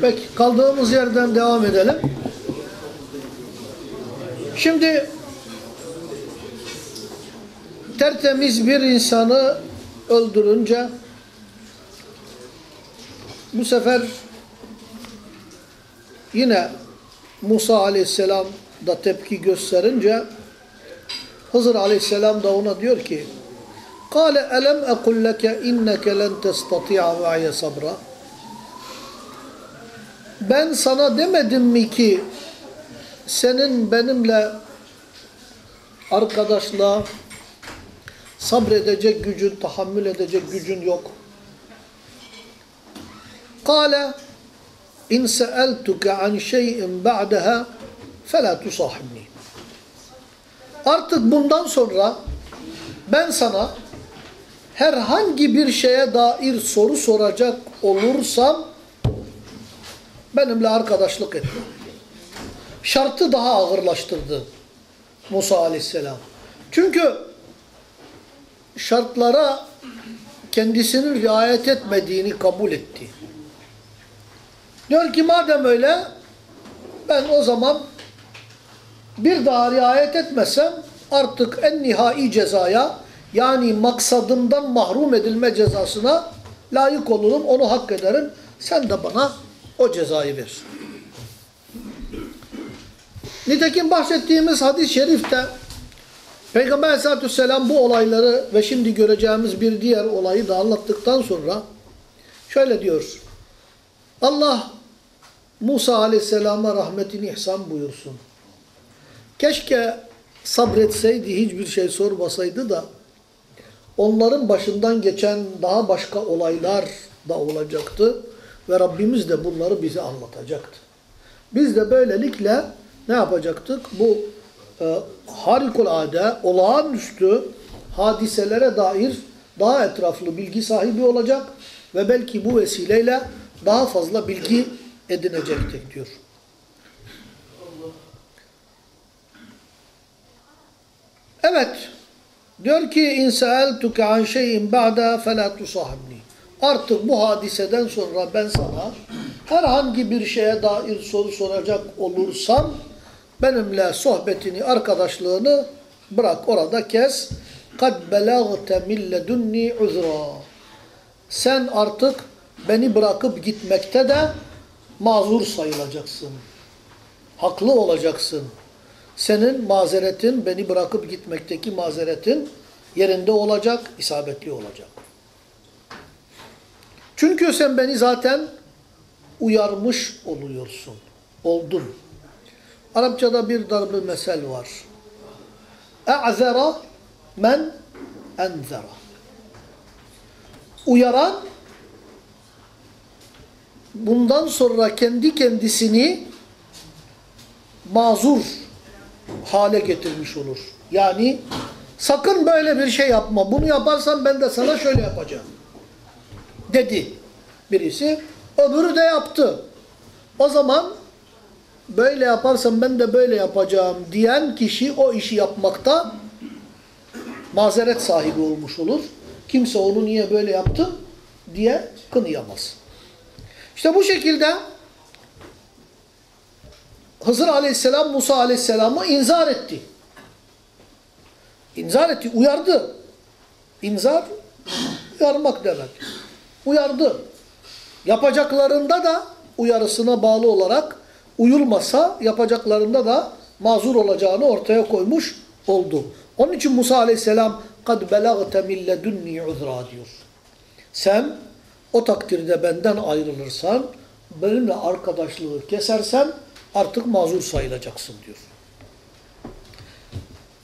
Peki kaldığımız yerden devam edelim. Şimdi tertemiz bir insanı öldürünce bu sefer yine Musa aleyhisselam da tepki gösterince Hızır aleyhisselam da ona diyor ki قال ألم أقل لك إنك لن تستطيع معي صبرا ben sana demedim mi ki senin benimle arkadaşla sabredecek gücün, tahammül edecek gücün yok. Kale in seeltuke an şeyin ba'deha fela tusahibni. Artık bundan sonra ben sana herhangi bir şeye dair soru soracak olursam benimle arkadaşlık etme. Şartı daha ağırlaştırdı Musa aleyhisselam. Çünkü şartlara kendisinin riayet etmediğini kabul etti. Diyor ki madem öyle ben o zaman bir daha riayet etmesem artık en nihai cezaya yani maksadımdan mahrum edilme cezasına layık olurum, onu hak ederim. Sen de bana o cezayı ver. Nitekim bahsettiğimiz hadis-i şerifte Peygamber aleyhissalatü vesselam bu olayları ve şimdi göreceğimiz bir diğer olayı da anlattıktan sonra şöyle diyor. Allah Musa aleyhisselama rahmetini ihsan buyursun. Keşke sabretseydi, hiçbir şey sormasaydı da onların başından geçen daha başka olaylar da olacaktı ve Rabbimiz de bunları bize anlatacaktı. Biz de böylelikle ne yapacaktık? Bu e, harikulade, olağanüstü hadiselere dair daha etraflı bilgi sahibi olacak ve belki bu vesileyle daha fazla bilgi edinecektik diyor. Evet. Diyor ki in sa'altuke an şeyin ba'da fela tusahibni. Artık bu hadiseden sonra ben sana herhangi bir şeye dair soru soracak olursam benimle sohbetini, arkadaşlığını bırak orada kes. Belagte min ledunni uzra. Sen artık beni bırakıp gitmekte de mazur sayılacaksın. Haklı olacaksın. Senin mazeretin, beni bırakıp gitmekteki mazeretin yerinde olacak, isabetli olacak. Çünkü sen beni zaten uyarmış oluyorsun. Oldun. Arapçada bir darbe mesel var. E'zera men enzera. Uyaran bundan sonra kendi kendisini mazur hale getirmiş olur. Yani sakın böyle bir şey yapma. Bunu yaparsan ben de sana şöyle yapacağım. Dedi birisi. Öbürü de yaptı. O zaman böyle yaparsam ben de böyle yapacağım diyen kişi o işi yapmakta mazeret sahibi olmuş olur. Kimse onu niye böyle yaptı diye kınıyamaz. İşte bu şekilde Hızır aleyhisselam Musa aleyhisselamı inzar etti. İnzar etti, uyardı. İnzar, uyarmak demek Uyardı. Yapacaklarında da uyarısına bağlı olarak uyulmasa yapacaklarında da mazur olacağını ortaya koymuş oldu. Onun için Musa aleyhisselam قَدْ بَلَغْتَ مِنْ لَدُنِّي عُذْرًا diyor. Sen o takdirde benden ayrılırsan, benimle arkadaşlığı kesersen artık mazur sayılacaksın diyor.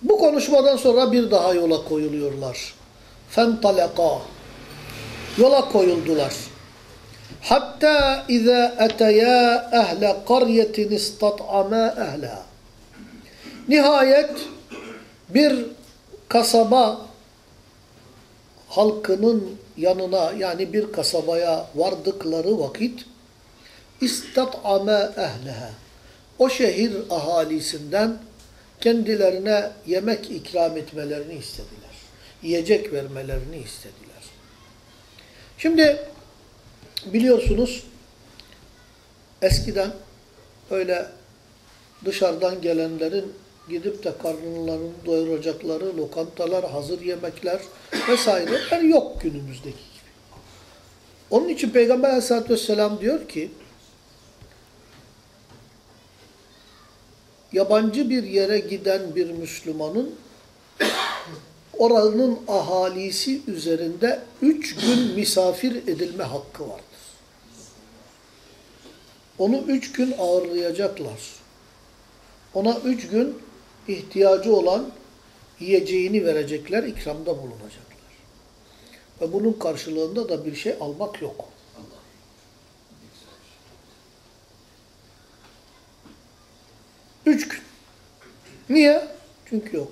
Bu konuşmadan sonra bir daha yola koyuluyorlar. فَانْطَلَقَا yola koyuldular. Hatta izâ eteya ehle karyetin istat'amâ ehleha. Nihayet bir kasaba halkının yanına yani bir kasabaya vardıkları vakit istat'amâ ehleha. O şehir ahalisinden kendilerine yemek ikram etmelerini istediler. Yiyecek vermelerini istediler. Şimdi biliyorsunuz eskiden öyle dışarıdan gelenlerin gidip de karnlarını doyuracakları lokantalar, hazır yemekler vesaireler yok günümüzdeki gibi. Onun için Peygamber aleyhissalatü vesselam diyor ki yabancı bir yere giden bir Müslümanın oranın ahalisi üzerinde üç gün misafir edilme hakkı vardır. Onu üç gün ağırlayacaklar. Ona üç gün ihtiyacı olan yiyeceğini verecekler, ikramda bulunacaklar. Ve bunun karşılığında da bir şey almak yok. Üç gün. Niye? Çünkü yok.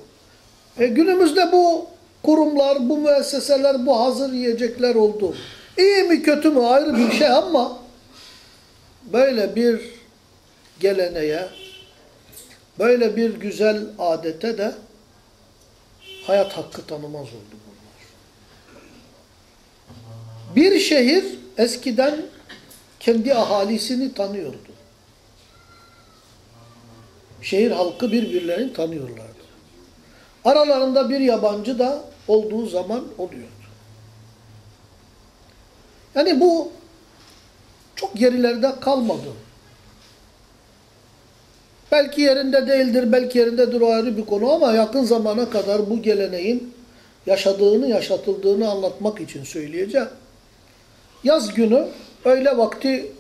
E günümüzde bu kurumlar, bu müesseseler, bu hazır yiyecekler oldu. İyi mi kötü mü ayrı bir şey ama böyle bir geleneğe, böyle bir güzel adete de hayat hakkı tanımaz oldu bunlar. Bir şehir eskiden kendi ahalisini tanıyordu. Şehir halkı birbirlerini tanıyorlardı. Aralarında bir yabancı da olduğu zaman oluyordu. Yani bu çok gerilerde kalmadı. Belki yerinde değildir, belki yerindedir o ayrı bir konu ama yakın zamana kadar bu geleneğin yaşadığını, yaşatıldığını anlatmak için söyleyeceğim. Yaz günü öğle vakti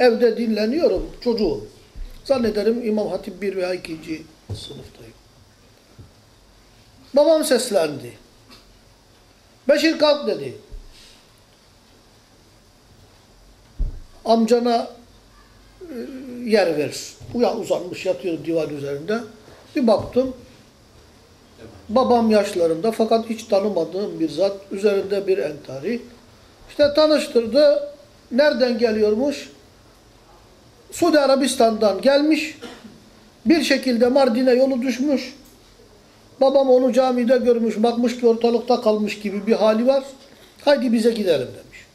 evde dinleniyorum çocuğum. Zannederim İmam Hatip 1 veya 2. sınıftayım. Babam seslendi. Beşir kalk dedi. Amcana e, yer ver. Uyan uzanmış yatıyor divan üzerinde. Bir baktım. Babam yaşlarında fakat hiç tanımadığım bir zat. Üzerinde bir entari. İşte tanıştırdı. Nereden geliyormuş? Suudi Arabistan'dan gelmiş. Bir şekilde Mardin'e yolu düşmüş. Babam onu camide görmüş, bakmış ki ortalıkta kalmış gibi bir hali var. Haydi bize gidelim demiş.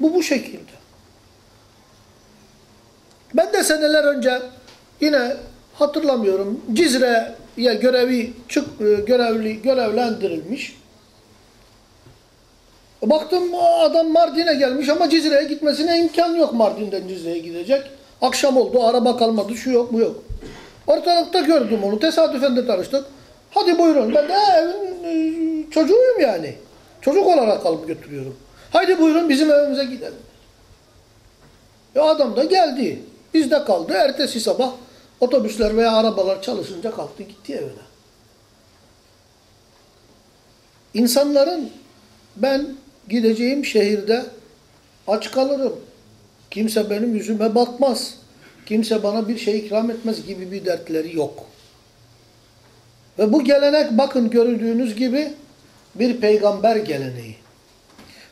Bu bu şekilde. Ben de seneler önce yine hatırlamıyorum Cizre'ye görevi çık görevli görevlendirilmiş. Baktım adam Mardin'e gelmiş ama Cizre'ye gitmesine imkan yok Mardin'den Cizre'ye gidecek. Akşam oldu, araba kalmadı, şu yok, bu yok. Ortalıkta gördüm onu, tesadüfen de tanıştık. Hadi buyurun, ben de evin e, çocuğuyum yani. Çocuk olarak alıp götürüyorum. Haydi buyurun bizim evimize gidelim. E adam da geldi. Bizde kaldı. Ertesi sabah otobüsler veya arabalar çalışınca kalktı gitti evine. İnsanların ben gideceğim şehirde aç kalırım. Kimse benim yüzüme bakmaz. Kimse bana bir şey ikram etmez gibi bir dertleri yok. Ve bu gelenek bakın görüldüğünüz gibi bir peygamber geleneği.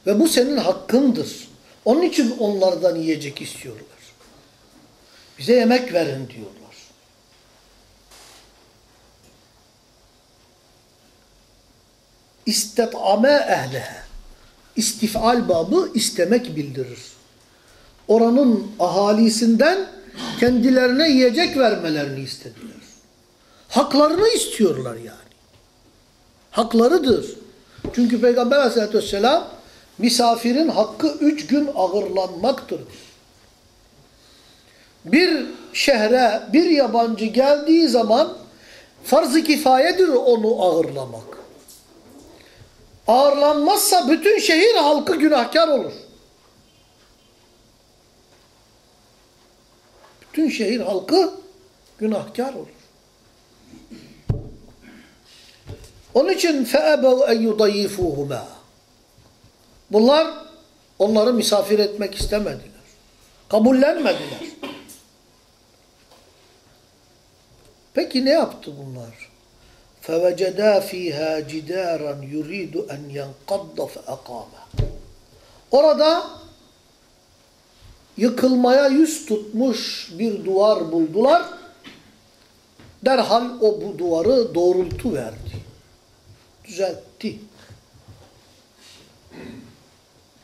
Ve bu senin hakkındır. Onun için onlardan yiyecek istiyorlar. Bize yemek verin diyorlar. İstet'ame ehlehe. İstifal babı istemek bildirir. Oranın ahalisinden kendilerine yiyecek vermelerini istediler. Haklarını istiyorlar yani. Haklarıdır. Çünkü Peygamber aleyhissalatü vesselam misafirin hakkı üç gün ağırlanmaktır. Bir şehre bir yabancı geldiği zaman farz-ı kifayedir onu ağırlamak. Ağırlanmazsa bütün şehir halkı günahkar olur. Bütün şehir halkı günahkar olur. Onun için فَأَبَوْا اَنْ يُضَيِّفُوهُمَا Bunlar onları misafir etmek istemediler. Kabullenmediler. Peki ne yaptı bunlar? فَوَجَدَا ف۪يهَا جِدَارًا يُرِيدُ اَنْ يَنْقَضَّ فَاَقَامَ Orada yıkılmaya yüz tutmuş bir duvar buldular. Derhal o bu duvarı doğrultu verdi. Düzeltti.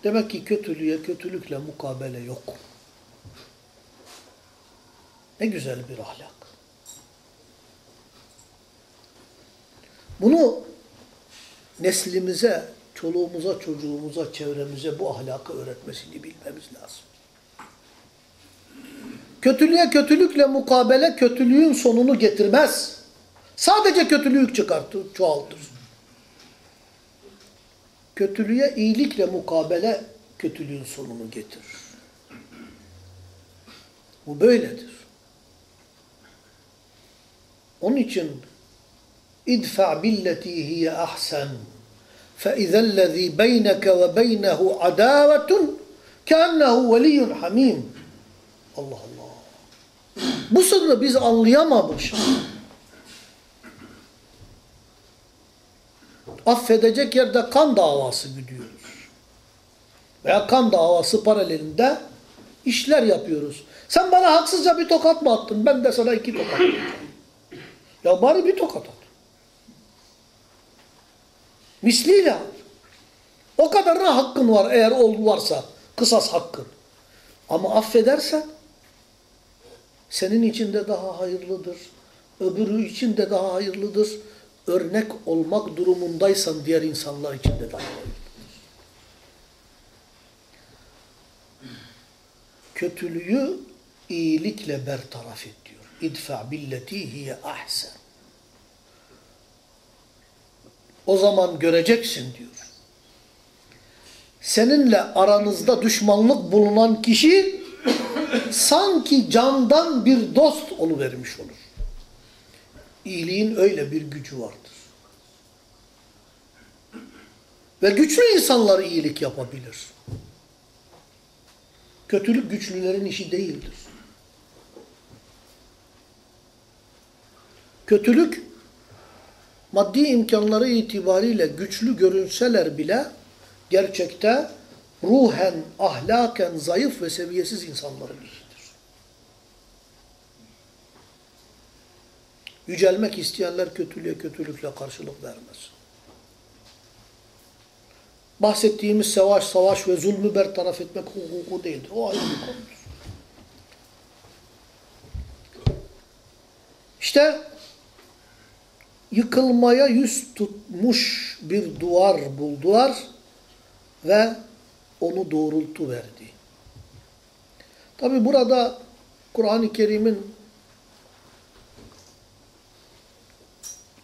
Demek ki kötülüğe kötülükle mukabele yok. Ne güzel bir ahlak. Bunu neslimize, çoluğumuza, çocuğumuza, çevremize bu ahlakı öğretmesini bilmemiz lazım. Kötülüğe kötülükle mukabele kötülüğün sonunu getirmez. Sadece kötülüğü çıkartır, çoğaltır. Kötülüğe iyilikle mukabele kötülüğün sonunu getirir. Bu böyledir. Onun için idfa billeti hiye ahsen فَاِذَا الَّذ۪ي بَيْنَكَ وَبَيْنَهُ عَدَاوَةٌ كَأَنَّهُ وَلِيٌّ حَم۪يمٌ Allah Allah. Bu sırrı biz anlayamamışız. Affedecek yerde kan davası gidiyoruz. Veya kan davası paralelinde işler yapıyoruz. Sen bana haksızca bir tokat mı attın? Ben de sana iki tokat atacağım. Ya bari bir tokat at. Misliyle at. O kadarına hakkın var eğer ol varsa. Kısas hakkın. Ama affedersen senin için de daha hayırlıdır. Öbürü için de daha hayırlıdır. Örnek olmak durumundaysan diğer insanlar için de daha hayırlıdır. Kötülüğü iyilikle bertaraf et diyor. İdfa billeti hiye ahsen. O zaman göreceksin diyor. Seninle aranızda düşmanlık bulunan kişi sanki candan bir dost oluvermiş olur. İyiliğin öyle bir gücü vardır. Ve güçlü insanlar iyilik yapabilir. Kötülük güçlülerin işi değildir. Kötülük maddi imkanları itibariyle güçlü görünseler bile gerçekte ruhen, ahlaken zayıf ve seviyesiz insanların işidir. Yücelmek isteyenler kötülüğe kötülükle karşılık vermez. Bahsettiğimiz savaş, savaş ve zulmü bertaraf etmek hukuku değildir. O ayrı bir konudur. İşte yıkılmaya yüz tutmuş bir duvar buldular ve onu doğrultu verdi. Tabi burada Kur'an-ı Kerim'in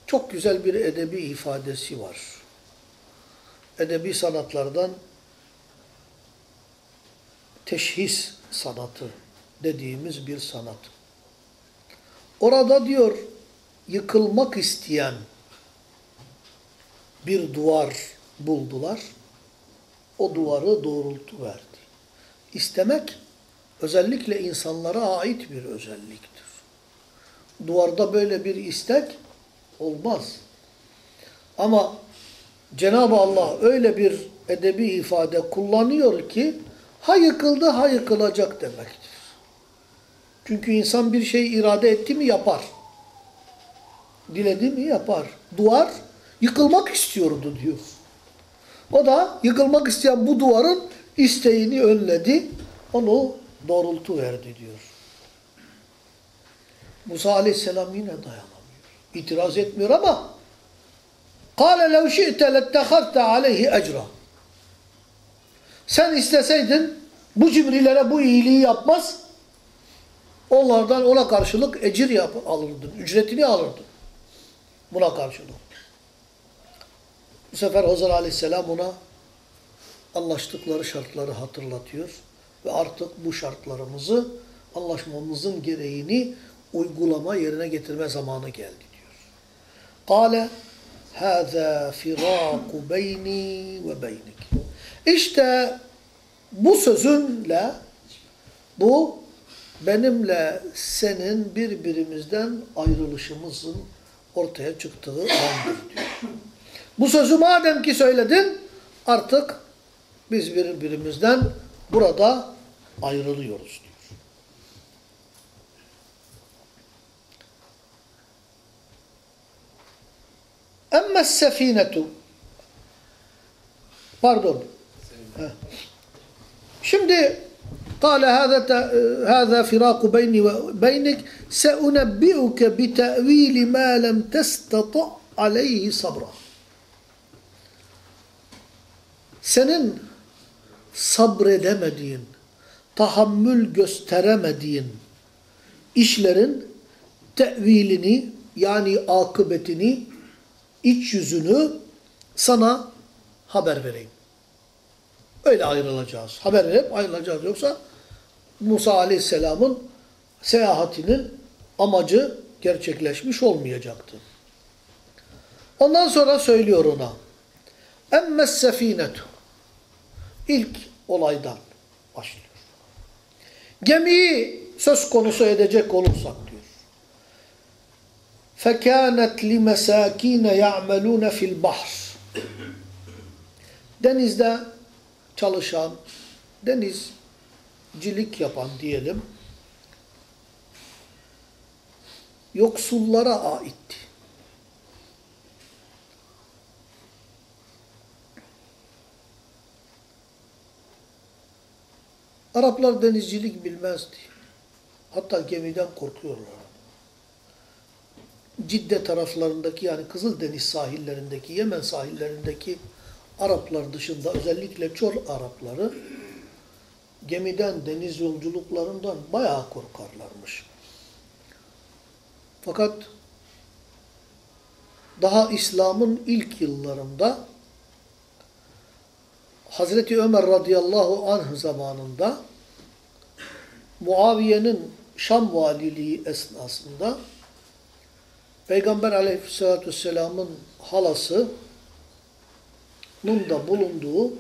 çok güzel bir edebi ifadesi var. Edebi sanatlardan teşhis sanatı dediğimiz bir sanat. Orada diyor yıkılmak isteyen bir duvar buldular. O duvarı doğrultu verdi. İstemek özellikle insanlara ait bir özelliktir. Duvarda böyle bir istek olmaz. Ama Cenab-ı Allah öyle bir edebi ifade kullanıyor ki ha yıkıldı ha yıkılacak demektir. Çünkü insan bir şey irade etti mi yapar. Diledi mi yapar. Duvar yıkılmak istiyordu diyor. O da yıkılmak isteyen bu duvarın isteğini önledi. Onu doğrultu verdi diyor. Musa aleyhisselam yine dayanamıyor. İtiraz etmiyor ama قَالَ لَوْ شِئْتَ لَاتَّخَذْتَ عَلَيْهِ اَجْرًا Sen isteseydin bu cimrilere bu iyiliği yapmaz, onlardan ona karşılık ecir yap alırdın, ücretini alırdın. Buna karşılık. Bu sefer Hazır Aleyhisselam ona anlaştıkları şartları hatırlatıyor ve artık bu şartlarımızı anlaşmamızın gereğini uygulama yerine getirme zamanı geldi diyor. Kale hâzâ firâku beyni ve beynik. İşte bu sözünle bu benimle senin birbirimizden ayrılışımızın ortaya çıktığı andır diyor. Bu sözü madem ki söyledin artık biz birbirimizden burada ayrılıyoruz diyor. Emmes sefinetu Pardon. Şimdi قال هذا هذا فراق بيني وبينك سأنبئك بتأويل ما لم تستطع عليه صبرا senin sabredemediğin, tahammül gösteremediğin işlerin tevilini yani akıbetini, iç yüzünü sana haber vereyim. Öyle ayrılacağız. Haber verip ayrılacağız. Yoksa Musa Aleyhisselam'ın seyahatinin amacı gerçekleşmiş olmayacaktı. Ondan sonra söylüyor ona. Emmes sefinetu İlk olaydan başlıyor. Gemiyi söz konusu edecek olursak diyor. فَكَانَتْ لِمَسَاك۪ينَ يَعْمَلُونَ فِي الْبَحْرِ Denizde çalışan, denizcilik yapan diyelim, yoksullara aitti. Araplar denizcilik bilmezdi. Hatta gemiden korkuyorlar. Cidde taraflarındaki yani Kızıldeniz sahillerindeki, Yemen sahillerindeki Araplar dışında özellikle Çor Arapları gemiden, deniz yolculuklarından bayağı korkarlarmış. Fakat daha İslam'ın ilk yıllarında Hazreti Ömer radıyallahu anh zamanında Muaviye'nin Şam valiliği esnasında Peygamber aleyhissalatü vesselamın halası da bulunduğu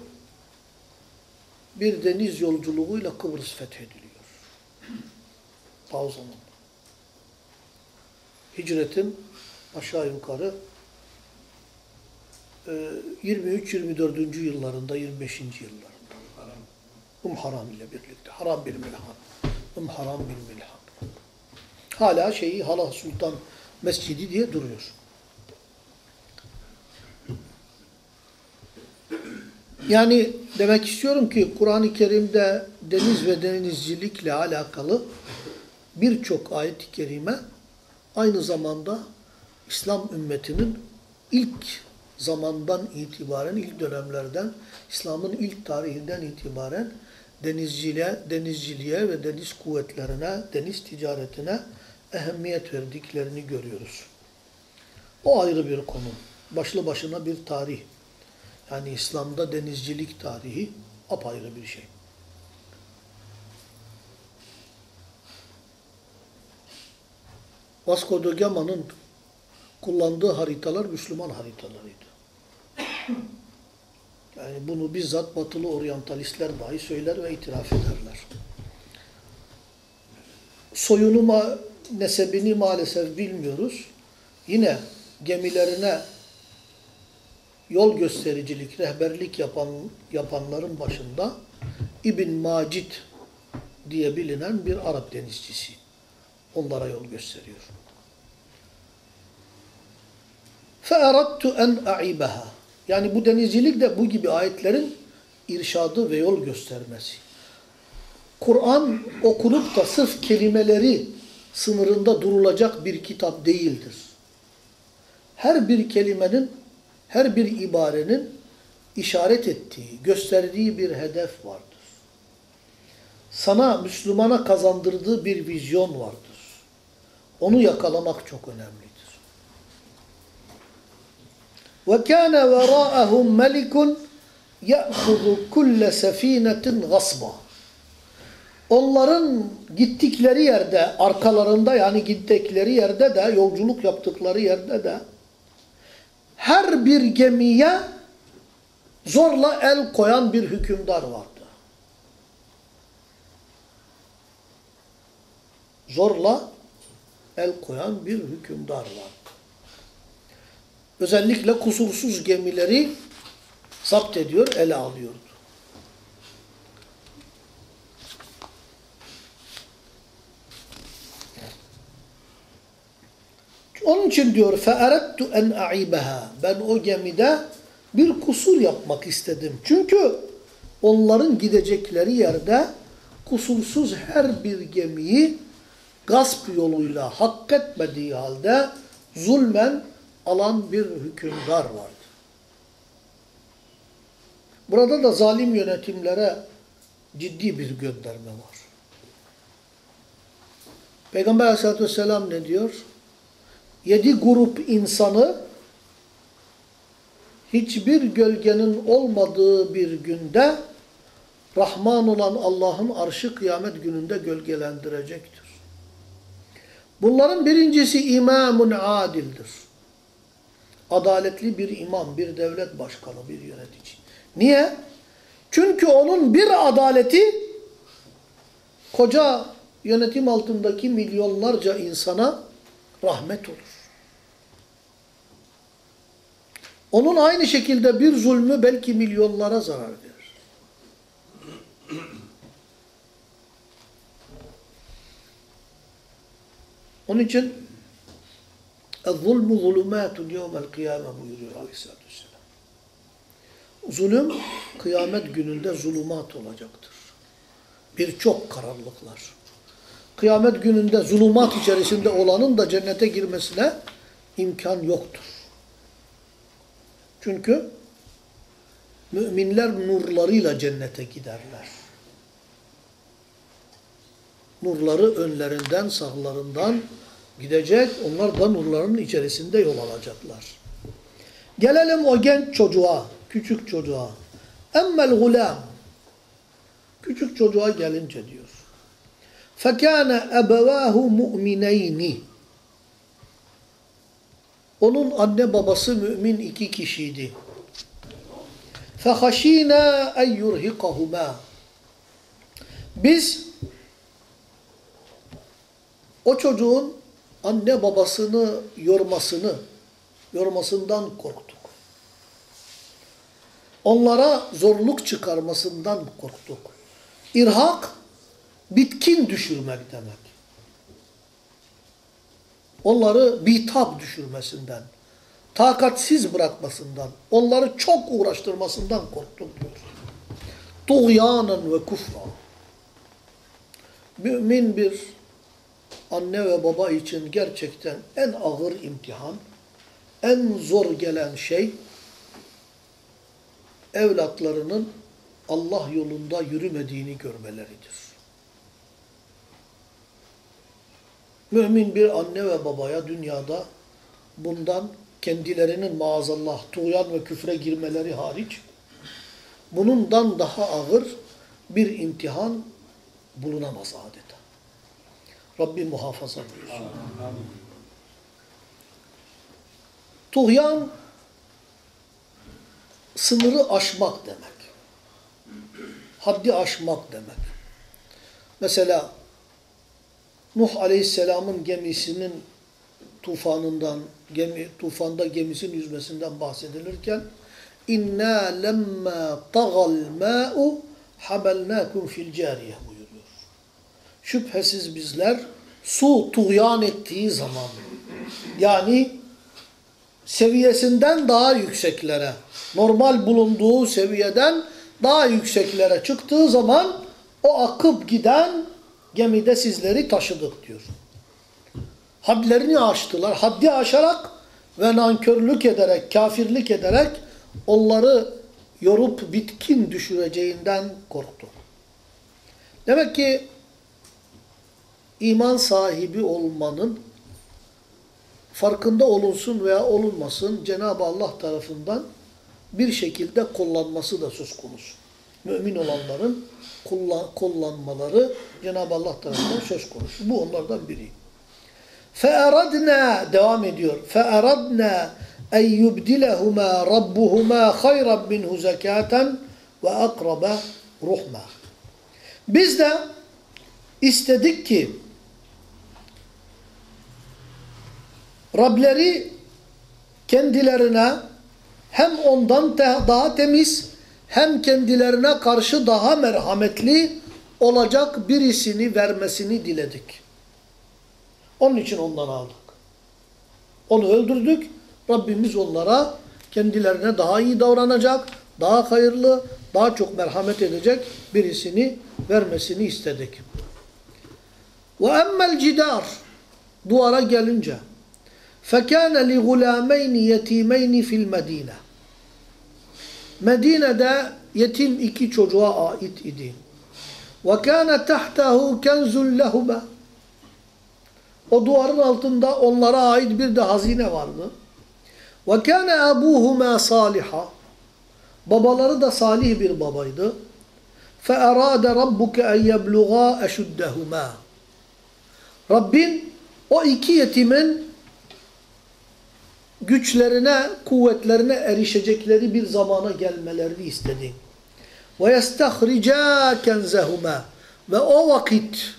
bir deniz yolculuğuyla Kıbrıs fethediliyor. Ta o zaman. Hicretin aşağı yukarı 23-24. yıllarında, 25. yıllarında. Um Haram ile birlikte. Haram bir milhan. Um Haram bir milhan. Hala şeyi Hala Sultan Mescidi diye duruyor. Yani demek istiyorum ki Kur'an-ı Kerim'de deniz ve denizcilikle alakalı birçok ayet-i kerime aynı zamanda İslam ümmetinin ilk zamandan itibaren, ilk dönemlerden, İslam'ın ilk tarihinden itibaren denizciliğe, denizciliğe ve deniz kuvvetlerine, deniz ticaretine ehemmiyet verdiklerini görüyoruz. O ayrı bir konu. Başlı başına bir tarih. Yani İslam'da denizcilik tarihi apayrı bir şey. Vasco da Gama'nın kullandığı haritalar Müslüman haritalarıydı. Yani bunu bizzat batılı oryantalistler dahi söyler ve itiraf ederler. Soyunu, ma nesebini maalesef bilmiyoruz. Yine gemilerine yol göstericilik, rehberlik yapan, yapanların başında İbn Macid diye bilinen bir Arap denizcisi. Onlara yol gösteriyor. فَاَرَدْتُ اَنْ اَعِبَهَا Yani bu denizcilik de bu gibi ayetlerin irşadı ve yol göstermesi. Kur'an okunup da sırf kelimeleri sınırında durulacak bir kitap değildir. Her bir kelimenin, her bir ibarenin işaret ettiği, gösterdiği bir hedef vardır. Sana, Müslümana kazandırdığı bir vizyon vardır. Onu yakalamak çok Ve kâne verâehum melikun ye'hudu kulle sefînetin gasba. Onların gittikleri yerde, arkalarında yani gittikleri yerde de, yolculuk yaptıkları yerde de her bir gemiye zorla el koyan bir hükümdar vardı. Zorla el koyan bir hükümdar vardı Özellikle kusursuz gemileri zapt ediyor, ele alıyordu. Onun için diyor فَاَرَدْتُ اَنْ اَعِبَهَا Ben o gemide bir kusur yapmak istedim. Çünkü onların gidecekleri yerde kusursuz her bir gemiyi gasp yoluyla hak etmediği halde zulmen alan bir hükümdar vardı. Burada da zalim yönetimlere ciddi bir gönderme var. Peygamber aleyhissalatü vesselam ne diyor? Yedi grup insanı hiçbir gölgenin olmadığı bir günde Rahman olan Allah'ın arşı kıyamet gününde gölgelendirecektir. Bunların birincisi imamun adildir. Adaletli bir imam, bir devlet başkanı, bir yönetici. Niye? Çünkü onun bir adaleti koca yönetim altındaki milyonlarca insana rahmet olur. Onun aynı şekilde bir zulmü belki milyonlara zarar verir. Onun için zulmü zulümatun yevmel kıyame buyuruyor aleyhissalatü vesselam. Zulüm kıyamet gününde zulumat olacaktır. Birçok karanlıklar. Kıyamet gününde zulumat içerisinde olanın da cennete girmesine imkan yoktur. Çünkü müminler nurlarıyla cennete giderler. Nurları önlerinden, sağlarından, gidecek. Onlar da nurların içerisinde yol alacaklar. Gelelim o genç çocuğa, küçük çocuğa. Emmel gulam. Küçük çocuğa gelince diyor. فَكَانَ اَبَوَاهُ مُؤْمِنَيْنِ Onun anne babası mümin iki kişiydi. فَخَش۪ينَا اَنْ يُرْهِقَهُمَا Biz o çocuğun anne babasını yormasını, yormasından korktuk. Onlara zorluk çıkarmasından korktuk. İrhak, bitkin düşürmek demek. Onları bitap düşürmesinden, takatsiz bırakmasından, onları çok uğraştırmasından korktuk diyor. Ve kufra. Mümin bir anne ve baba için gerçekten en ağır imtihan, en zor gelen şey, evlatlarının Allah yolunda yürümediğini görmeleridir. Mümin bir anne ve babaya dünyada bundan kendilerinin maazallah tuğyan ve küfre girmeleri hariç, bunundan daha ağır bir imtihan bulunamaz adeta. Rabbim muhafaza buyursun. Tuğyan sınırı aşmak demek. Haddi aşmak demek. Mesela Nuh Aleyhisselam'ın gemisinin tufanından, gemi, tufanda gemisinin yüzmesinden bahsedilirken inna lemma tagal ma'u hamalnakum fil cariye. Şüphesiz bizler su tuğyan ettiği zaman yani seviyesinden daha yükseklere, normal bulunduğu seviyeden daha yükseklere çıktığı zaman o akıp giden gemide sizleri taşıdık diyor. Hadlerini aştılar. Haddi aşarak ve nankörlük ederek, kafirlik ederek onları yorup bitkin düşüreceğinden korktu. Demek ki iman sahibi olmanın farkında olunsun veya olunmasın Cenab-ı Allah tarafından bir şekilde kullanması da söz konusu. Mümin olanların kullanmaları Cenab-ı Allah tarafından söz konusu. Bu onlardan biri. فَاَرَدْنَا devam ediyor. فَاَرَدْنَا اَنْ يُبْدِلَهُمَا رَبُّهُمَا خَيْرًا مِنْهُ زَكَاةً وَاَقْرَبَ رُحْمًا Biz de istedik ki Rableri kendilerine hem ondan daha temiz hem kendilerine karşı daha merhametli olacak birisini vermesini diledik. Onun için ondan aldık. Onu öldürdük. Rabbimiz onlara kendilerine daha iyi davranacak, daha hayırlı, daha çok merhamet edecek birisini vermesini istedik. Ve emmel cidar duvara gelince fekâne li gulâmeyni yetimeyni fil medine Medine'de yetim iki çocuğa ait idi. Ve kâne tahtehu kenzun lehuma O duvarın altında onlara ait bir de hazine vardı. Ve kâne abuhuma saliha Babaları da salih bir babaydı. فَاَرَادَ رَبُّكَ اَنْ يَبْلُغَا اَشُدَّهُمَا Rabbin o iki yetimin güçlerine, kuvvetlerine erişecekleri bir zamana gelmelerini istedi. وَيَسْتَخْرِجَا كَنْزَهُمَا Ve o vakit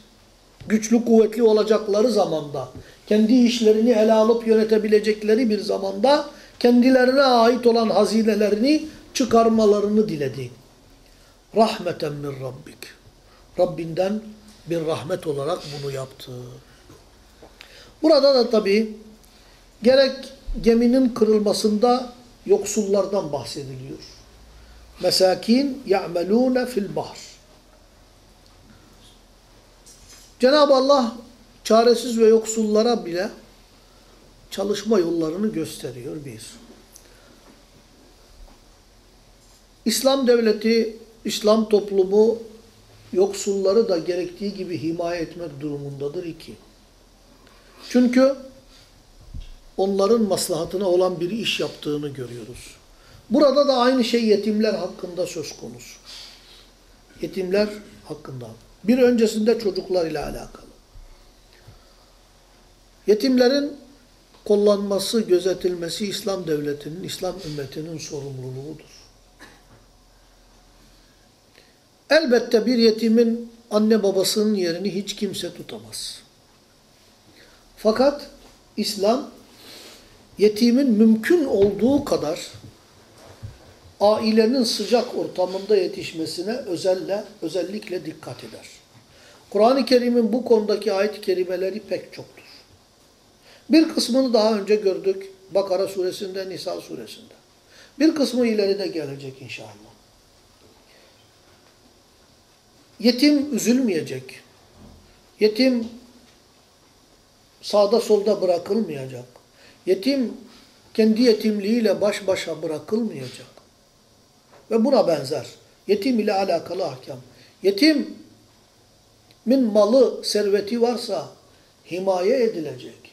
güçlü kuvvetli olacakları zamanda, kendi işlerini ele alıp yönetebilecekleri bir zamanda kendilerine ait olan hazinelerini çıkarmalarını diledi. Rahmeten min Rabbik. Rabbinden bir rahmet olarak bunu yaptı. Burada da tabi gerek geminin kırılmasında yoksullardan bahsediliyor. Mesakin ya'melûne fil bahr. Cenab-ı Allah çaresiz ve yoksullara bile çalışma yollarını gösteriyor bir. İslam devleti, İslam toplumu yoksulları da gerektiği gibi himaye etmek durumundadır iki. Çünkü onların maslahatına olan bir iş yaptığını görüyoruz. Burada da aynı şey yetimler hakkında söz konusu. Yetimler hakkında. Bir öncesinde çocuklar ile alakalı. Yetimlerin kollanması, gözetilmesi İslam devletinin, İslam ümmetinin sorumluluğudur. Elbette bir yetimin anne babasının yerini hiç kimse tutamaz. Fakat İslam yetimin mümkün olduğu kadar ailenin sıcak ortamında yetişmesine özelle, özellikle dikkat eder. Kur'an-ı Kerim'in bu konudaki ayet-i kerimeleri pek çoktur. Bir kısmını daha önce gördük Bakara suresinde, Nisa suresinde. Bir kısmı ileride gelecek inşallah. Yetim üzülmeyecek. Yetim sağda solda bırakılmayacak. Yetim kendi yetimliğiyle baş başa bırakılmayacak. Ve buna benzer. Yetim ile alakalı ahkam. Yetim min malı, serveti varsa himaye edilecek.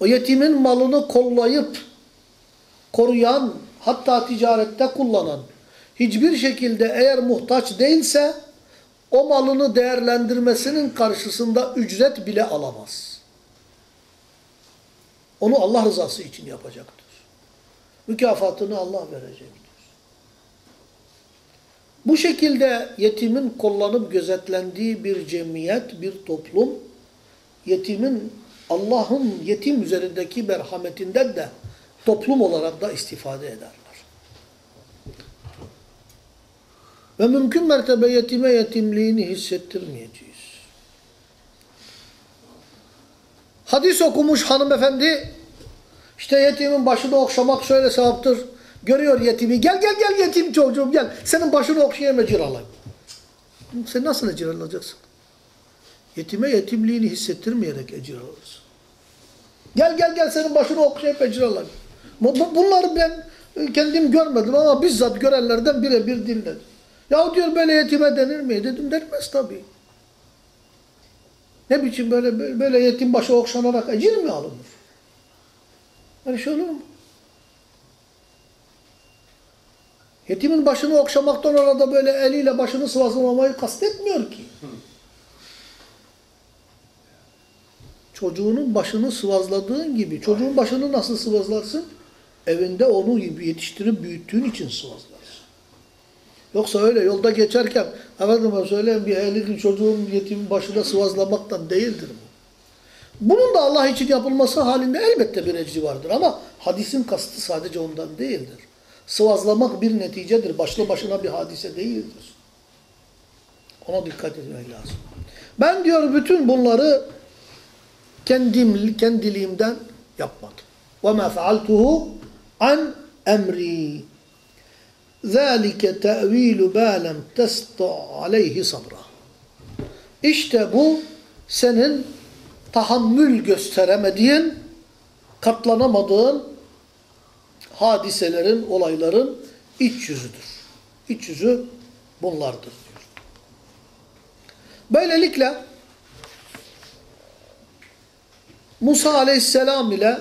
O yetimin malını kollayıp koruyan, hatta ticarette kullanan, hiçbir şekilde eğer muhtaç değilse o malını değerlendirmesinin karşısında ücret bile alamaz. Onu Allah rızası için yapacaktır. Mükafatını Allah verecektir. Bu şekilde yetimin kollanıp gözetlendiği bir cemiyet, bir toplum, yetimin Allah'ın yetim üzerindeki merhametinden de toplum olarak da istifade ederler. Ve mümkün mertebe yetime yetimliğini hissettirmeyeceğiz. Hadis okumuş hanımefendi, işte yetimin başını okşamak şöyle sevaptır. Görüyor yetimi, gel gel gel yetim çocuğum gel, senin başını okşayayım ecir alayım. Sen nasıl ecir alacaksın? Yetime yetimliğini hissettirmeyerek ecir alırsın. Gel gel gel senin başını okşayıp ecir alayım. Bunları ben kendim görmedim ama bizzat görenlerden birebir dinledim. Ya diyor böyle yetime denir mi? Dedim denmez tabii. Ne biçim böyle böyle yetim başı okşanarak ecir mi alınır? Hani şey olur mu? Yetimin başını okşamaktan orada böyle eliyle başını sıvazlamayı kastetmiyor ki. Çocuğunun başını sıvazladığın gibi, çocuğun başını nasıl sıvazlarsın? Evinde onu yetiştirip büyüttüğün için sıvazlarsın. Yoksa öyle yolda geçerken efendime söyleyeyim bir elinin çocuğun yetimin başına sıvazlamaktan değildir bu. Bunun da Allah için yapılması halinde elbette bir ecri vardır ama hadisin kastı sadece ondan değildir. Sıvazlamak bir neticedir. Başlı başına bir hadise değildir. Ona dikkat etmek lazım. Ben diyor bütün bunları kendim kendiliğimden yapmadım. Ve ma fealtuhu an. ذَٰلِكَ تَأْو۪يلُ بَالَمْ تَسْتَعْ عَلَيْهِ sabra. İşte bu senin tahammül gösteremediğin, katlanamadığın hadiselerin, olayların iç yüzüdür. İç yüzü bunlardır diyor. Böylelikle Musa aleyhisselam ile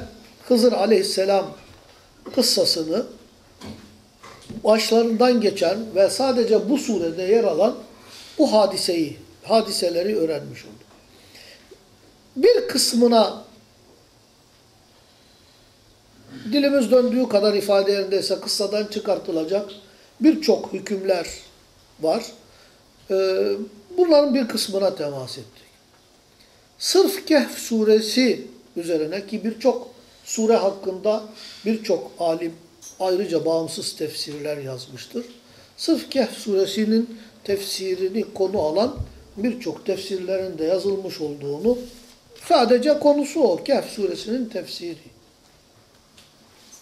Hızır aleyhisselam kıssasını başlarından geçen ve sadece bu surede yer alan bu hadiseyi, hadiseleri öğrenmiş olduk. Bir kısmına dilimiz döndüğü kadar ifade yerindeyse kıssadan çıkartılacak birçok hükümler var. Ee, bunların bir kısmına temas ettik. Sırf Kehf suresi üzerine ki birçok sure hakkında birçok alim ayrıca bağımsız tefsirler yazmıştır. Sırf Kehf suresinin tefsirini konu alan birçok tefsirlerin de yazılmış olduğunu sadece konusu o. Kehf suresinin tefsiri.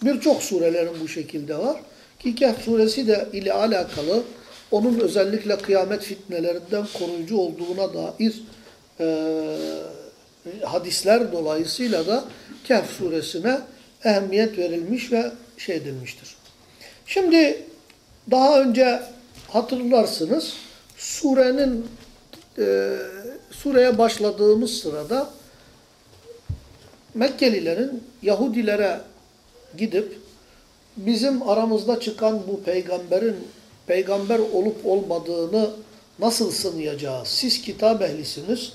Birçok surelerin bu şekilde var. Ki Kehf suresi de ile alakalı onun özellikle kıyamet fitnelerinden koruyucu olduğuna dair e, hadisler dolayısıyla da Kehf suresine ehemmiyet verilmiş ve şey edilmiştir. Şimdi daha önce hatırlarsınız surenin e, sureye başladığımız sırada Mekkelilerin Yahudilere gidip bizim aramızda çıkan bu peygamberin peygamber olup olmadığını nasıl sınayacağız? Siz kitap ehlisiniz.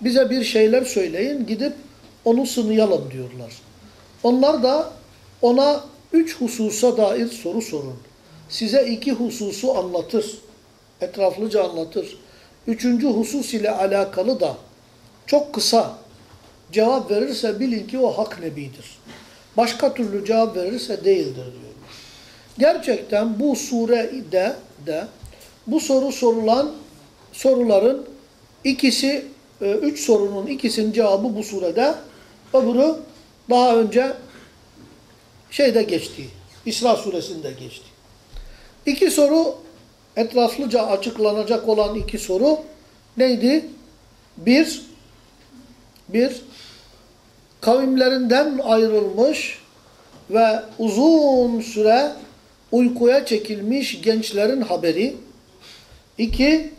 Bize bir şeyler söyleyin gidip onu sınayalım diyorlar. Onlar da ona üç hususa dair soru sorun. Size iki hususu anlatır. Etraflıca anlatır. Üçüncü husus ile alakalı da çok kısa cevap verirse bilin ki o hak nebidir. Başka türlü cevap verirse değildir diyor. Gerçekten bu surede de bu soru sorulan soruların ikisi, e, üç sorunun ikisinin cevabı bu surede, öbürü daha önce şeyde geçti, İsra suresinde geçti. İki soru, etraflıca açıklanacak olan iki soru neydi? Bir, bir, kavimlerinden ayrılmış ve uzun süre uykuya çekilmiş gençlerin haberi. İki,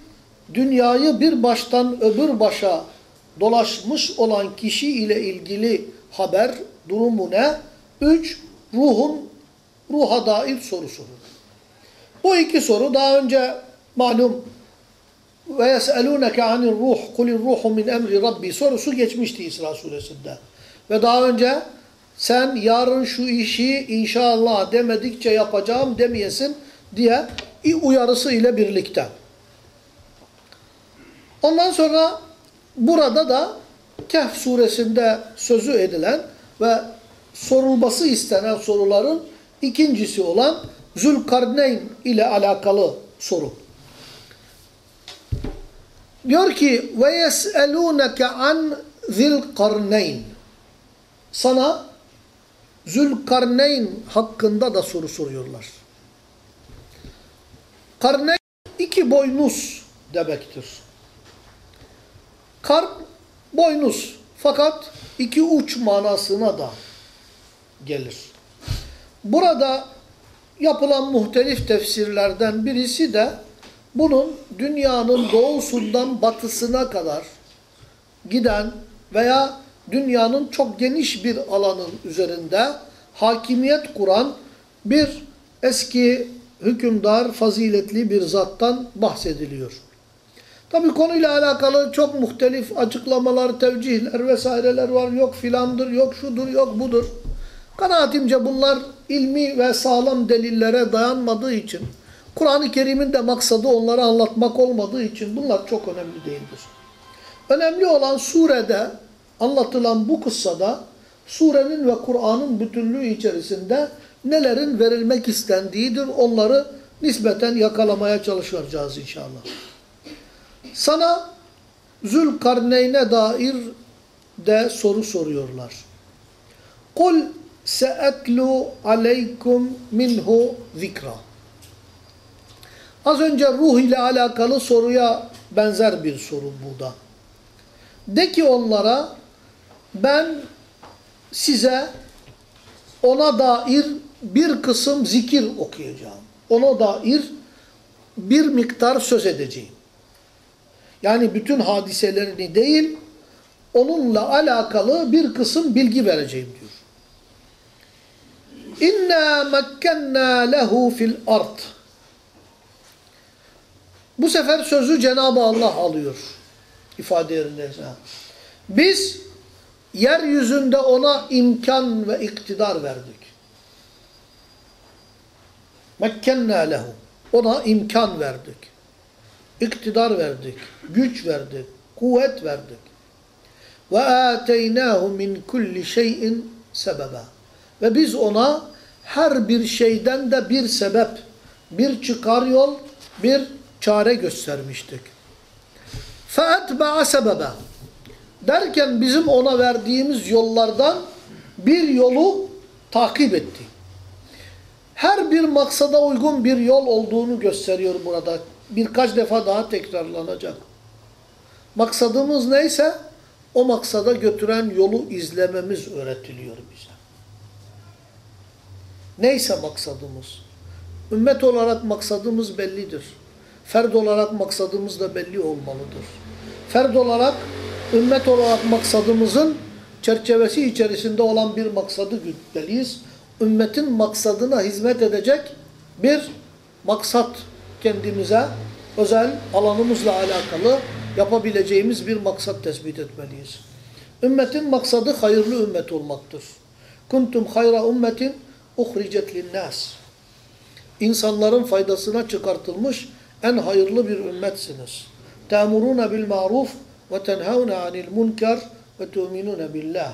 dünyayı bir baştan öbür başa dolaşmış olan kişi ile ilgili haber durumu ne? Üç, ruhun, ruha dair soru sorur. Bu iki soru daha önce malum ve yes'elûneke anir ruh kulir ruhu min emri rabbi sorusu geçmişti İsra suresinde. Ve daha önce sen yarın şu işi inşallah demedikçe yapacağım demeyesin diye uyarısı ile birlikte. Ondan sonra burada da Kehf suresinde sözü edilen ve sorulması istenen soruların ikincisi olan Zülkarneyn ile alakalı soru. Diyor ki ve yes'elûneke an zilkarneyn sana Zülkarneyn hakkında da soru soruyorlar. Karneyn iki boynuz demektir. Kar boynuz fakat iki uç manasına da gelir. Burada yapılan muhtelif tefsirlerden birisi de bunun dünyanın doğusundan batısına kadar giden veya dünyanın çok geniş bir alanın üzerinde hakimiyet kuran bir eski hükümdar, faziletli bir zattan bahsediliyor. Tabi konuyla alakalı çok muhtelif açıklamalar, tevcihler vesaireler var. Yok filandır, yok şudur, yok budur. Kanaatimce bunlar ilmi ve sağlam delillere dayanmadığı için, Kur'an-ı Kerim'in de maksadı onları anlatmak olmadığı için bunlar çok önemli değildir. Önemli olan surede anlatılan bu kıssada surenin ve Kur'an'ın bütünlüğü içerisinde nelerin verilmek istendiğidir. Onları nispeten yakalamaya çalışacağız inşallah. Sana Zülkarneyn'e dair de soru soruyorlar. Kul se'etlu aleykum minhu zikra. Az önce ruh ile alakalı soruya benzer bir soru bu da. De ki onlara ben size ona dair bir kısım zikir okuyacağım. Ona dair bir miktar söz edeceğim. Yani bütün hadiselerini değil, onunla alakalı bir kısım bilgi vereceğim diyor. İnna mekkenna lehu fil ard. Bu sefer sözü Cenab-ı Allah alıyor ifade yerindeyse. Biz yeryüzünde ona imkan ve iktidar verdik. Mekkenna lehu. Ona imkan verdik. İktidar verdik. Güç verdik. Kuvvet verdik. Ve ateynahu min kulli şeyin sebebe. Ve biz ona her bir şeyden de bir sebep, bir çıkar yol, bir çare göstermiştik. فَاَتْبَعَ سَبَبًا Derken bizim ona verdiğimiz yollardan bir yolu takip etti. Her bir maksada uygun bir yol olduğunu gösteriyor burada. Birkaç defa daha tekrarlanacak. Maksadımız neyse o maksada götüren yolu izlememiz öğretiliyor bize. Neyse maksadımız. Ümmet olarak maksadımız bellidir. Ferd olarak maksadımız da belli olmalıdır. Ferd olarak, ümmet olarak maksadımızın çerçevesi içerisinde olan bir maksadı gütmeliyiz. Ümmetin maksadına hizmet edecek bir maksat kendimize özel alanımızla alakalı yapabileceğimiz bir maksat tespit etmeliyiz. Ümmetin maksadı hayırlı ümmet olmaktır. Kuntum hayra ümmetin uhricet linnas. İnsanların faydasına çıkartılmış en hayırlı bir ümmetsiniz. Te'muruna bil ma'ruf ve tenhavne anil munkar ve tu'minune billah.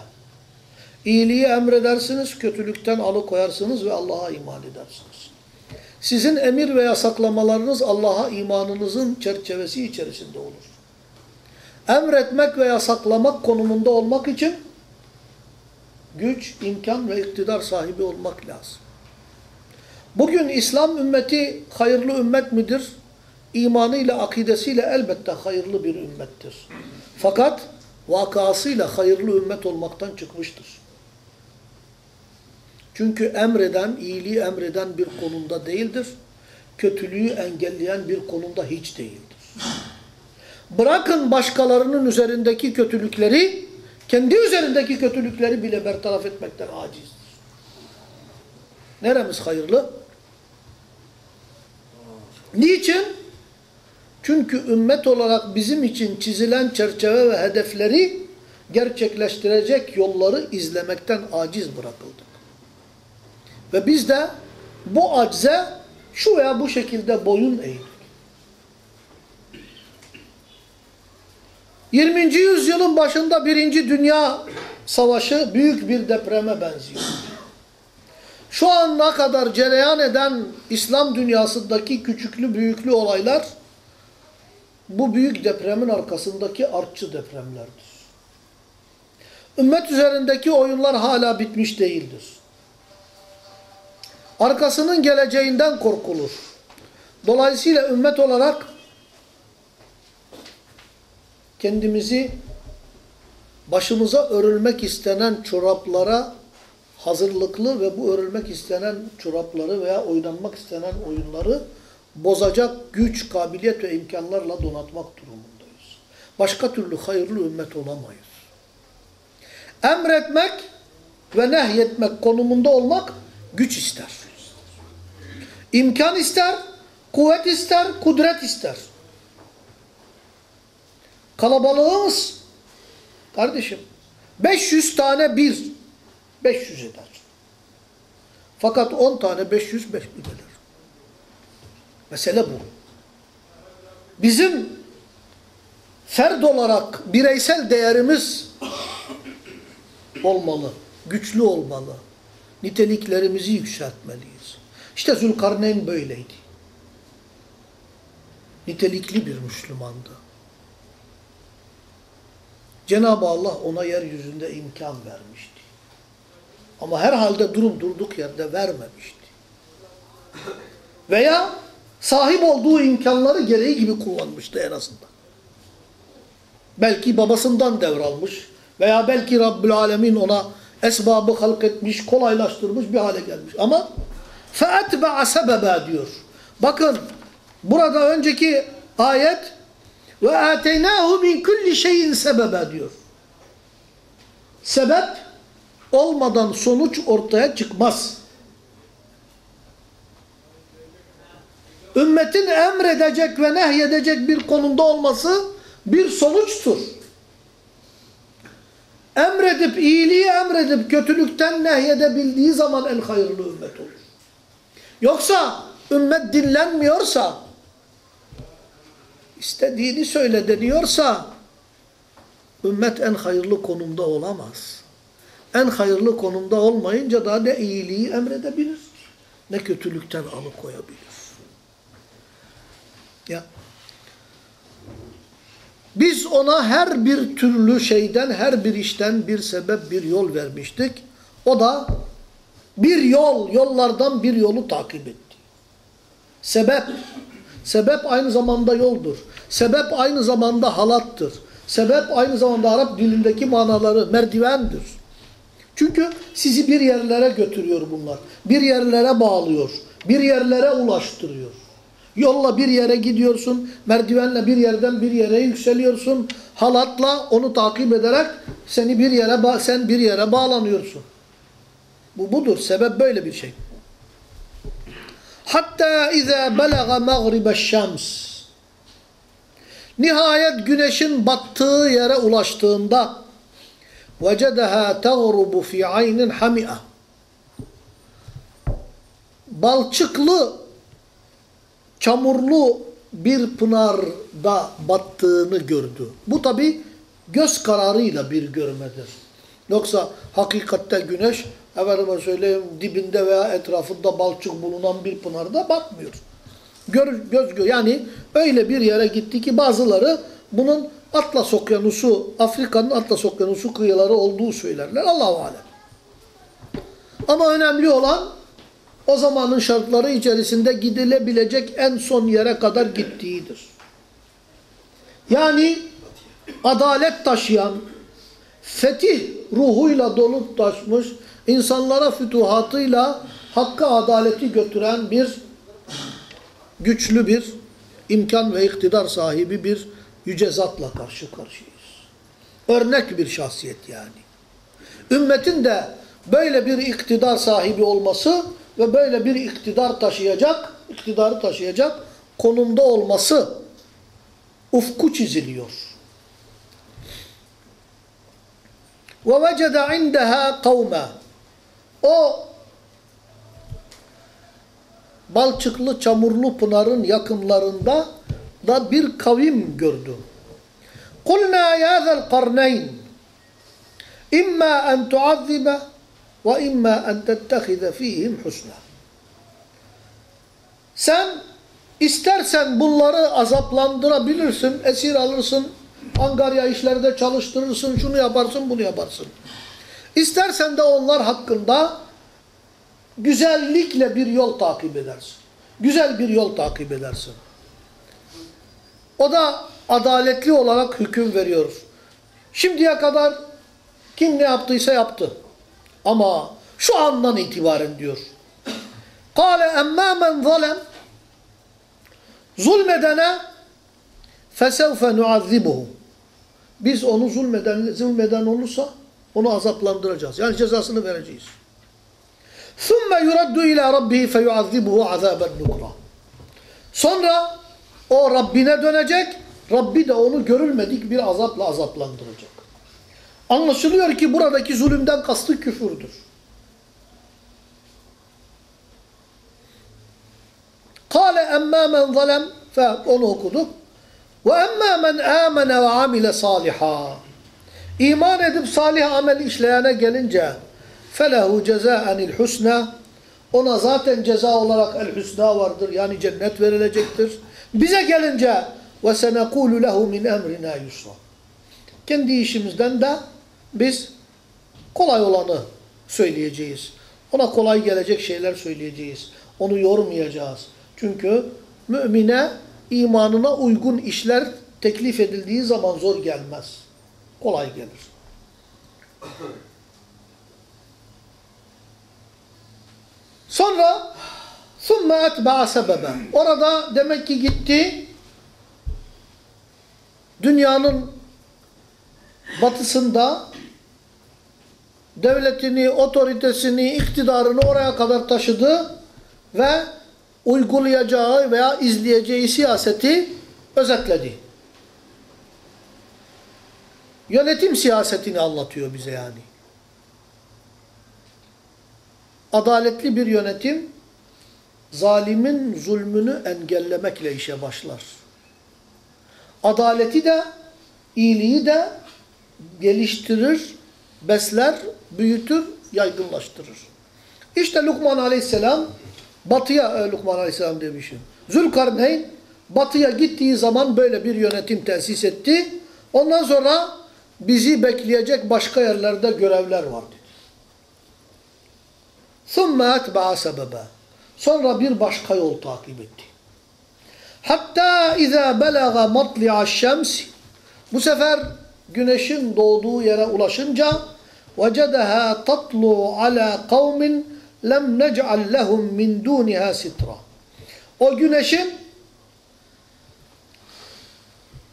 İyiliği emredersiniz, kötülükten alıkoyarsınız ve Allah'a iman edersiniz. Sizin emir ve yasaklamalarınız Allah'a imanınızın çerçevesi içerisinde olur. Emretmek ve yasaklamak konumunda olmak için güç, imkan ve iktidar sahibi olmak lazım. Bugün İslam ümmeti hayırlı ümmet midir? İmanıyla, akidesiyle elbette hayırlı bir ümmettir. Fakat vakasıyla hayırlı ümmet olmaktan çıkmıştır. Çünkü emreden, iyiliği emreden bir konumda değildir. Kötülüğü engelleyen bir konumda hiç değildir. Bırakın başkalarının üzerindeki kötülükleri, kendi üzerindeki kötülükleri bile bertaraf etmekten acizdir. Neremiz hayırlı? Niçin? Çünkü ümmet olarak bizim için çizilen çerçeve ve hedefleri gerçekleştirecek yolları izlemekten aciz bırakıldık. Ve biz de bu acze şu veya bu şekilde boyun eğdik. 20. yüzyılın başında Birinci Dünya Savaşı büyük bir depreme benziyor. Şu ana kadar cereyan eden İslam dünyasındaki küçüklü büyüklü olaylar bu büyük depremin arkasındaki artçı depremlerdir. Ümmet üzerindeki oyunlar hala bitmiş değildir. Arkasının geleceğinden korkulur. Dolayısıyla ümmet olarak kendimizi başımıza örülmek istenen çoraplara hazırlıklı ve bu örülmek istenen çorapları veya oynanmak istenen oyunları bozacak güç, kabiliyet ve imkanlarla donatmak durumundayız. Başka türlü hayırlı ümmet olamayız. Emretmek ve nehyetmek konumunda olmak güç ister. İmkan ister, kuvvet ister, kudret ister. Kalabalığımız, kardeşim, 500 tane bir, 500 eder. Fakat 10 tane 500 5 eder. Mesele bu. Bizim ferd olarak bireysel değerimiz olmalı, güçlü olmalı. Niteliklerimizi yükseltmeliyiz. İşte Zülkarneyn böyleydi. Nitelikli bir Müslümandı. Cenab-ı Allah ona yeryüzünde imkan vermişti. Ama herhalde durum durduk yerde vermemişti. Veya sahip olduğu imkanları gereği gibi kullanmıştı en azından. Belki babasından devralmış veya belki Rabbül Alemin ona esbabı halk etmiş, kolaylaştırmış bir hale gelmiş. Ama فَاَتْبَعَ سَبَبًا diyor. Bakın burada önceki ayet ve ateynahu min kulli şeyin sebebe diyor. Sebep olmadan sonuç ortaya çıkmaz. Ümmetin emredecek ve nehyedecek bir konumda olması bir sonuçtur. Emredip, iyiliği emredip kötülükten nehyedebildiği zaman en hayırlı ümmet olur. Yoksa ümmet dinlenmiyorsa, istediğini söyle deniyorsa, ümmet en hayırlı konumda olamaz. En hayırlı konumda olmayınca da ne iyiliği emredebilir, ne kötülükten alıkoyabilir. Ya. Biz ona her bir türlü şeyden, her bir işten bir sebep, bir yol vermiştik. O da bir yol, yollardan bir yolu takip etti. Sebep, sebep aynı zamanda yoldur. Sebep aynı zamanda halattır. Sebep aynı zamanda Arap dilindeki manaları merdivendir. Çünkü sizi bir yerlere götürüyor bunlar. Bir yerlere bağlıyor. Bir yerlere ulaştırıyor. Yolla bir yere gidiyorsun, merdivenle bir yerden bir yere yükseliyorsun. Halatla onu takip ederek seni bir yere sen bir yere bağlanıyorsun. Bu budur. Sebep böyle bir şey. Hatta iza belaga mağribeş şems. Nihayet güneşin battığı yere ulaştığında vecedeha teğrubu fi aynin hami'a. Balçıklı çamurlu bir pınarda battığını gördü. Bu tabi göz kararıyla bir görmedir. Yoksa hakikatte güneş efendime söyleyeyim dibinde veya etrafında balçık bulunan bir pınarda batmıyor. Gör, göz gö yani öyle bir yere gitti ki bazıları bunun Atlas Okyanusu, Afrika'nın Atlas Okyanusu kıyıları olduğu söylerler. Allahu alem. Ama önemli olan o zamanın şartları içerisinde gidilebilecek en son yere kadar gittiğidir. Yani adalet taşıyan, fetih ruhuyla dolup taşmış, insanlara fütuhatıyla hakkı adaleti götüren bir güçlü bir imkan ve iktidar sahibi bir yüce zatla karşı karşıyayız. Örnek bir şahsiyet yani. Ümmetin de böyle bir iktidar sahibi olması ve böyle bir iktidar taşıyacak, iktidarı taşıyacak konumda olması ufku çiziliyor. Vecede indeha kavme. O balçıklı çamurlu pınarın yakınlarında da bir kavim gördü. Ya zel karneyn imma en tuazzibe ve imma en tettehize fihim husna. Sen istersen bunları azaplandırabilirsin, esir alırsın, angarya işlerde çalıştırırsın, şunu yaparsın, bunu yaparsın. İstersen de onlar hakkında güzellikle bir yol takip edersin. Güzel bir yol takip edersin. O da adaletli olarak hüküm veriyor. Şimdiye kadar kim ne yaptıysa yaptı. Ama şu andan itibaren diyor. Kale emmâ men zalem zulmedene fesevfe nuazzibuhu. Biz onu zulmeden, zulmeden olursa onu azaplandıracağız. Yani cezasını vereceğiz. ثُمَّ يُرَدُّ اِلَى رَبِّهِ فَيُعَذِّبُهُ عَذَابًا نُكْرًا Sonra o Rabbine dönecek, Rabbi de onu görülmedik bir azapla azaplandıracak. Anlaşılıyor ki buradaki zulümden kastı küfürdür. Kale emmâ men zalem onu okuduk. Ve emmâ men âmene ve amile saliha. İman edip salih amel işleyene gelince felehu cezaenil husna ona zaten ceza olarak el husna vardır. Yani cennet verilecektir. Bize gelince ve senekulu lehu min emrina yusra. Kendi işimizden de biz kolay olanı söyleyeceğiz. Ona kolay gelecek şeyler söyleyeceğiz. Onu yormayacağız. Çünkü mümine imanına uygun işler teklif edildiği zaman zor gelmez Kolay gelir. Sonra ثُمَّ اَتْبَعَ سَبَبًا Orada demek ki gitti dünyanın batısında devletini, otoritesini, iktidarını oraya kadar taşıdı ve uygulayacağı veya izleyeceği siyaseti özetledi. Yönetim siyasetini anlatıyor bize yani. Adaletli bir yönetim zalimin zulmünü engellemekle işe başlar. Adaleti de, iyiliği de geliştirir, besler, büyütür, yaygınlaştırır. İşte Lukman Aleyhisselam, batıya e, Lukman Aleyhisselam demişim. Zülkarneyn batıya gittiği zaman böyle bir yönetim tesis etti. Ondan sonra bizi bekleyecek başka yerlerde görevler var dedi. ثُمَّ اَتْبَعَ سَبَبًا Sonra bir başka yol takip etti. Hatta اِذَا بَلَغَ مَطْلِعَ الشَّمْسِ Bu sefer güneşin doğduğu yere ulaşınca وَجَدَهَا تَطْلُوا عَلَى قَوْمٍ lem نَجْعَلْ لَهُمْ مِنْ دُونِهَا سِتْرًا O güneşin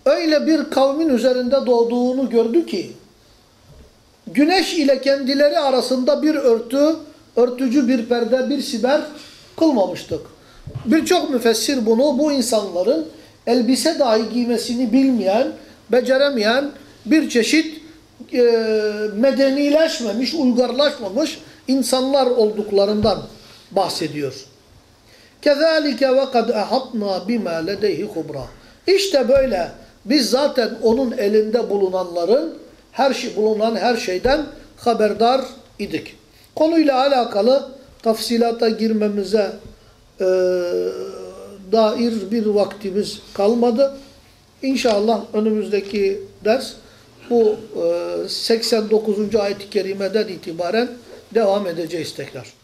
öyle bir kavmin üzerinde doğduğunu gördü ki güneş ile kendileri arasında bir örtü, örtücü bir perde, bir siber kılmamıştık. Birçok müfessir bunu bu insanların elbise dahi giymesini bilmeyen, beceremeyen bir çeşit e, medenileşmemiş, uygarlaşmamış insanlar olduklarından bahsediyor. Kezalike ve kad ahatna bima ledeyhi kubra. İşte böyle biz zaten onun elinde bulunanların her şey bulunan her şeyden haberdar idik. Konuyla alakalı tafsilata girmemize e, dair bir vaktimiz kalmadı. İnşallah önümüzdeki ders bu e, 89. ayet-i kerimeden itibaren devam edeceğiz tekrar.